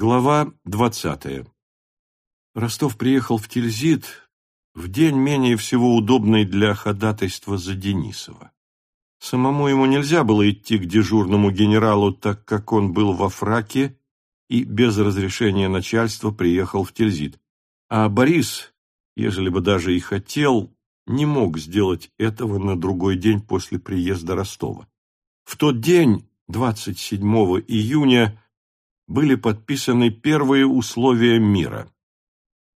Глава двадцатая. Ростов приехал в Тильзит в день менее всего удобный для ходатайства за Денисова. Самому ему нельзя было идти к дежурному генералу, так как он был во фраке и без разрешения начальства приехал в Тильзит. А Борис, ежели бы даже и хотел, не мог сделать этого на другой день после приезда Ростова. В тот день, 27 июня, были подписаны первые условия мира.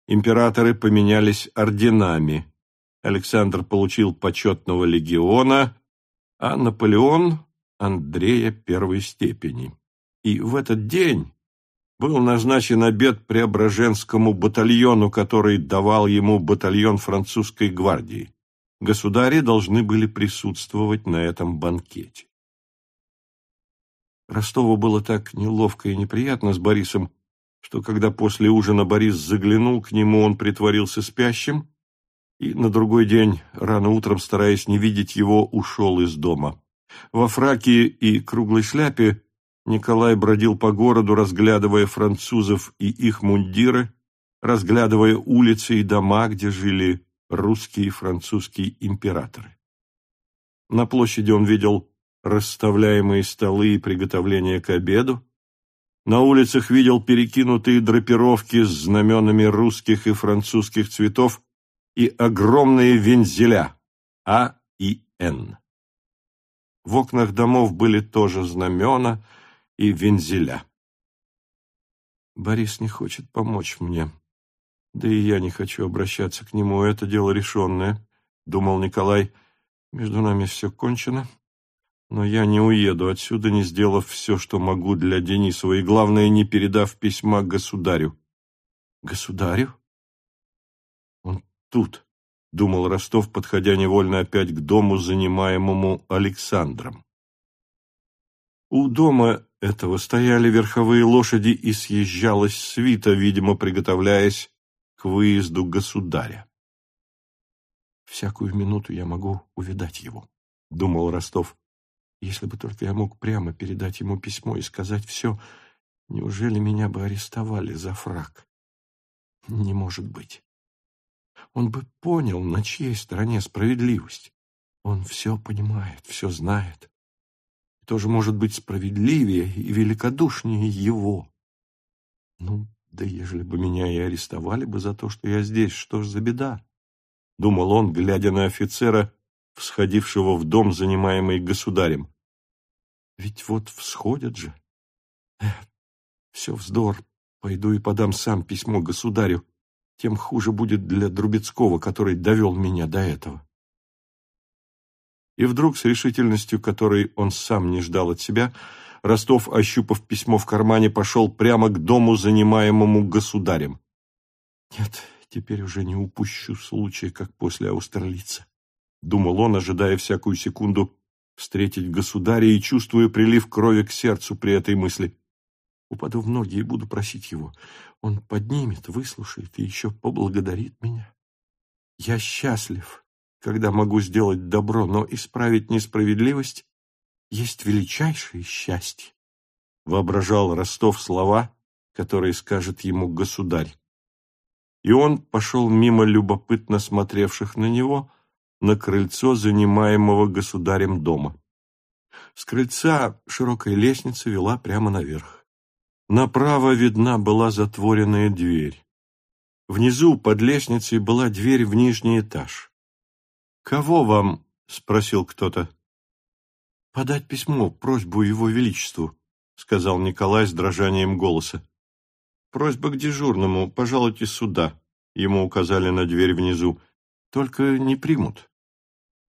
Императоры поменялись орденами. Александр получил почетного легиона, а Наполеон – Андрея первой степени. И в этот день был назначен обед Преображенскому батальону, который давал ему батальон французской гвардии. Государи должны были присутствовать на этом банкете. Ростову было так неловко и неприятно с Борисом, что когда после ужина Борис заглянул к нему, он притворился спящим и на другой день, рано утром, стараясь не видеть его, ушел из дома. Во фраке и круглой шляпе Николай бродил по городу, разглядывая французов и их мундиры, разглядывая улицы и дома, где жили русские и французские императоры. На площади он видел расставляемые столы и приготовления к обеду. На улицах видел перекинутые драпировки с знаменами русских и французских цветов и огромные вензеля А и Н. В окнах домов были тоже знамена и вензеля. Борис не хочет помочь мне. Да и я не хочу обращаться к нему, это дело решенное, — думал Николай. Между нами все кончено. Но я не уеду отсюда, не сделав все, что могу для Денисова, и, главное, не передав письма государю. Государю? Он тут, — думал Ростов, подходя невольно опять к дому, занимаемому Александром. У дома этого стояли верховые лошади и съезжалась свита, видимо, приготовляясь к выезду государя. «Всякую минуту я могу увидать его», — думал Ростов. Если бы только я мог прямо передать ему письмо и сказать все, неужели меня бы арестовали за фраг? Не может быть. Он бы понял, на чьей стороне справедливость. Он все понимает, все знает. И тоже может быть справедливее и великодушнее его. Ну, да ежели бы меня и арестовали бы за то, что я здесь, что ж за беда? Думал он, глядя на офицера, всходившего в дом, занимаемый государем. Ведь вот всходят же. Эх, все вздор. Пойду и подам сам письмо государю. Тем хуже будет для Друбецкого, который довел меня до этого. И вдруг, с решительностью, которой он сам не ждал от себя, Ростов, ощупав письмо в кармане, пошел прямо к дому, занимаемому государем. Нет, теперь уже не упущу случая, как после Аустерлица. Думал он, ожидая всякую секунду встретить государя и чувствуя прилив крови к сердцу при этой мысли. Упаду в ноги и буду просить его. Он поднимет, выслушает и еще поблагодарит меня. Я счастлив, когда могу сделать добро, но исправить несправедливость есть величайшее счастье. Воображал Ростов слова, которые скажет ему государь. И он пошел мимо любопытно смотревших на него, на крыльцо занимаемого государем дома. С крыльца широкая лестница вела прямо наверх. Направо видна была затворенная дверь. Внизу под лестницей была дверь в нижний этаж. «Кого вам?» — спросил кто-то. «Подать письмо, просьбу его величеству», — сказал Николай с дрожанием голоса. «Просьба к дежурному, пожалуйте сюда», — ему указали на дверь внизу. «Только не примут».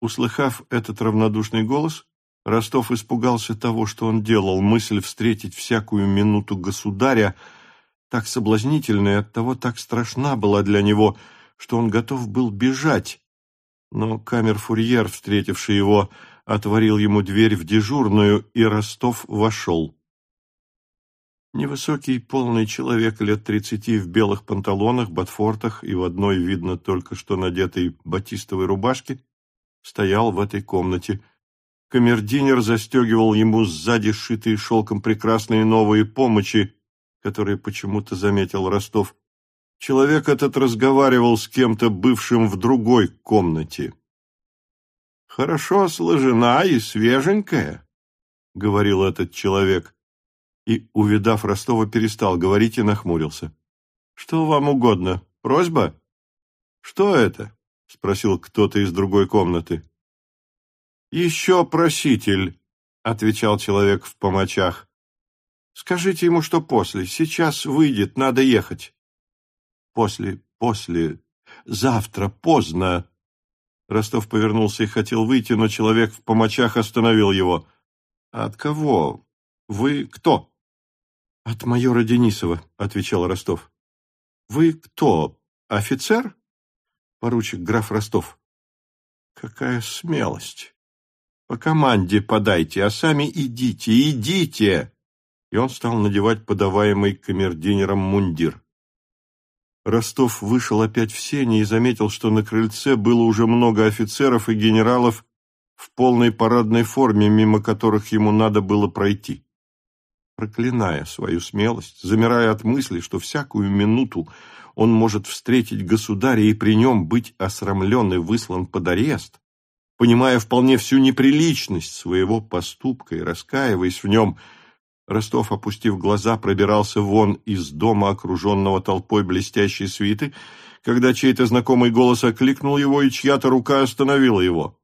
Услыхав этот равнодушный голос, Ростов испугался того, что он делал. Мысль встретить всякую минуту государя так соблазнительна и оттого так страшна была для него, что он готов был бежать. Но камер-фурьер, встретивший его, отворил ему дверь в дежурную, и Ростов вошел. Невысокий, полный человек лет тридцати в белых панталонах, ботфортах и в одной, видно, только что надетой батистовой рубашке, стоял в этой комнате. Камердинер застегивал ему сзади сшитые шелком прекрасные новые помощи, которые почему-то заметил Ростов. Человек этот разговаривал с кем-то, бывшим в другой комнате. «Хорошо сложена и свеженькая», — говорил этот человек. И, увидав Ростова, перестал говорить и нахмурился. «Что вам угодно? Просьба?» «Что это?» — спросил кто-то из другой комнаты. «Еще проситель», — отвечал человек в помочах. «Скажите ему, что после. Сейчас выйдет, надо ехать». «После, после, завтра, поздно». Ростов повернулся и хотел выйти, но человек в помочах остановил его. «От кого? Вы кто?» «От майора Денисова», — отвечал Ростов. «Вы кто? Офицер?» «Поручик граф Ростов». «Какая смелость! По команде подайте, а сами идите, идите!» И он стал надевать подаваемый камердинером мундир. Ростов вышел опять в сени и заметил, что на крыльце было уже много офицеров и генералов в полной парадной форме, мимо которых ему надо было пройти. Проклиная свою смелость, замирая от мысли, что всякую минуту он может встретить государя и при нем быть осрамлен и выслан под арест, понимая вполне всю неприличность своего поступка и раскаиваясь в нем, Ростов, опустив глаза, пробирался вон из дома, окруженного толпой блестящей свиты, когда чей-то знакомый голос окликнул его, и чья-то рука остановила его.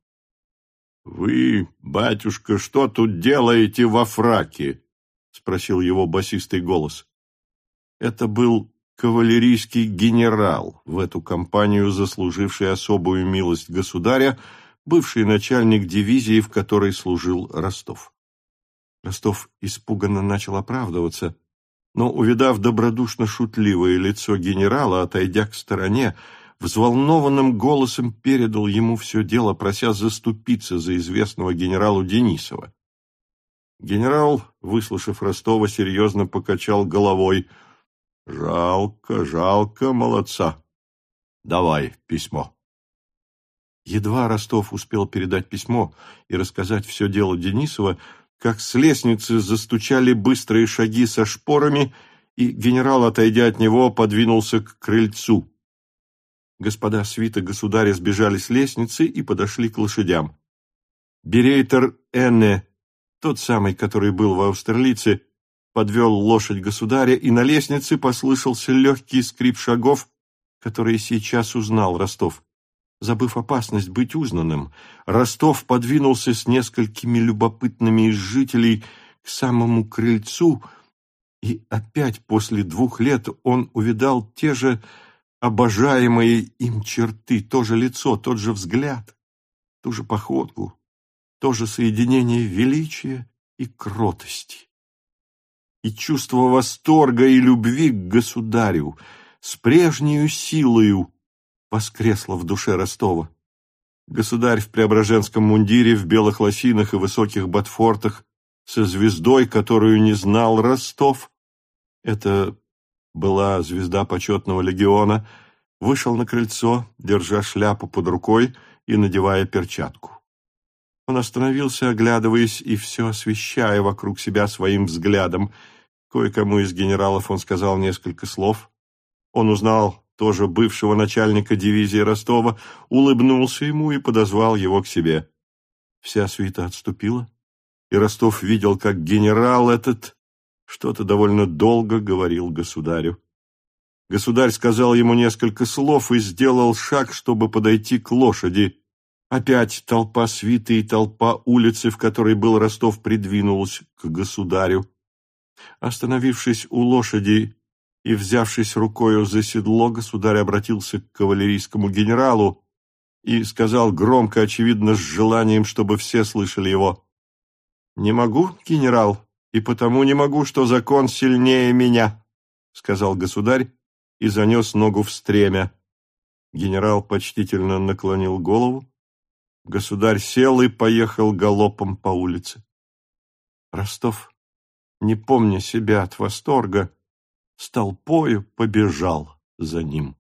«Вы, батюшка, что тут делаете во фраке?» — спросил его басистый голос. Это был кавалерийский генерал, в эту компанию заслуживший особую милость государя, бывший начальник дивизии, в которой служил Ростов. Ростов испуганно начал оправдываться, но, увидав добродушно-шутливое лицо генерала, отойдя к стороне, взволнованным голосом передал ему все дело, прося заступиться за известного генералу Денисова. Генерал, выслушав Ростова, серьезно покачал головой. «Жалко, жалко молодца. Давай письмо». Едва Ростов успел передать письмо и рассказать все дело Денисова, как с лестницы застучали быстрые шаги со шпорами, и генерал, отойдя от него, подвинулся к крыльцу. Господа свита государя сбежали с лестницы и подошли к лошадям. Берейтер Энне, тот самый, который был в Аустерлице, подвел лошадь государя, и на лестнице послышался легкий скрип шагов, который сейчас узнал Ростов. Забыв опасность быть узнанным, Ростов подвинулся с несколькими любопытными из жителей к самому крыльцу, и опять после двух лет он увидал те же обожаемые им черты, то же лицо, тот же взгляд, ту же походку, то же соединение величия и кротости. И чувство восторга и любви к государю с прежнею силою воскресло в душе Ростова. Государь в преображенском мундире, в белых лосинах и высоких ботфортах, со звездой, которую не знал Ростов, это была звезда почетного легиона, вышел на крыльцо, держа шляпу под рукой и надевая перчатку. Он остановился, оглядываясь и все освещая вокруг себя своим взглядом. Кое-кому из генералов он сказал несколько слов. Он узнал тоже бывшего начальника дивизии Ростова, улыбнулся ему и подозвал его к себе. Вся свита отступила, и Ростов видел, как генерал этот что-то довольно долго говорил государю. Государь сказал ему несколько слов и сделал шаг, чтобы подойти к лошади. Опять толпа свиты и толпа улицы, в которой был Ростов, придвинулась к государю. Остановившись у лошади, и, взявшись рукою за седло, государь обратился к кавалерийскому генералу и сказал громко, очевидно, с желанием, чтобы все слышали его. «Не могу, генерал, и потому не могу, что закон сильнее меня», — сказал государь и занес ногу в стремя. Генерал почтительно наклонил голову. Государь сел и поехал галопом по улице. Ростов, не помня себя от восторга, с толпою побежал за ним.